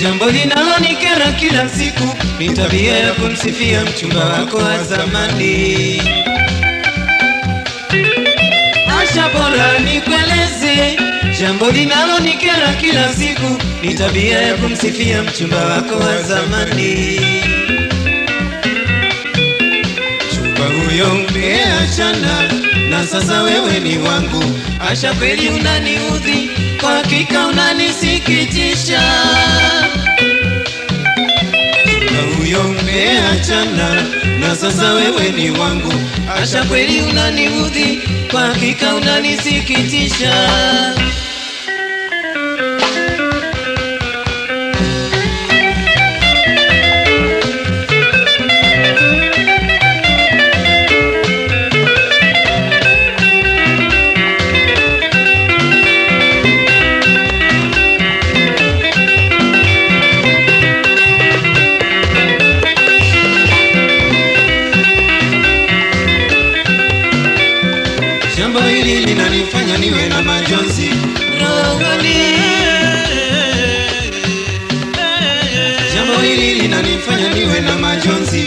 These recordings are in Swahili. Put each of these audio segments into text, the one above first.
Jambo linalonikera kila siku ni tabia ya kumsifia mchumba wako wa zamani. Asha, bora nikueleze, jambo linalonikera kila siku ni tabia ya kumsifia mchumba wako wa zamani. chumba huyo umeachana na sasa wewe ni wangu. Asha, kweli unaniudhi, kwa hakika unanisikitisha. na huyo umeachana na sasa wewe ni wangu. Asha, kweli unaniudhi, kwa hakika unanisikitisha. Jambo hili linanifanya niwe na majonzi rohoni. Jambo hili linanifanya niwe na majonzi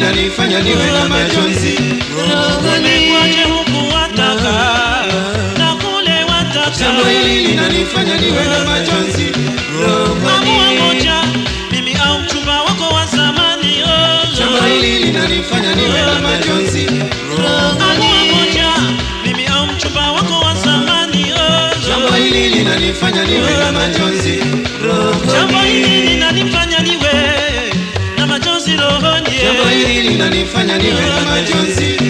hili linanifanya niwe na majonzi. Huku wataka na kule wataka. Jambo hili linanifanya niwe na majonzi. Moja, mimi au mchumba wako wa zamani oh. Jambo hili linanifanya niwe na majonzi. Moja, mimi au mchumba wako wa zamani oh. Jambo hili linanifanya niwe na majonzi hili linanifanya niwe na majonzi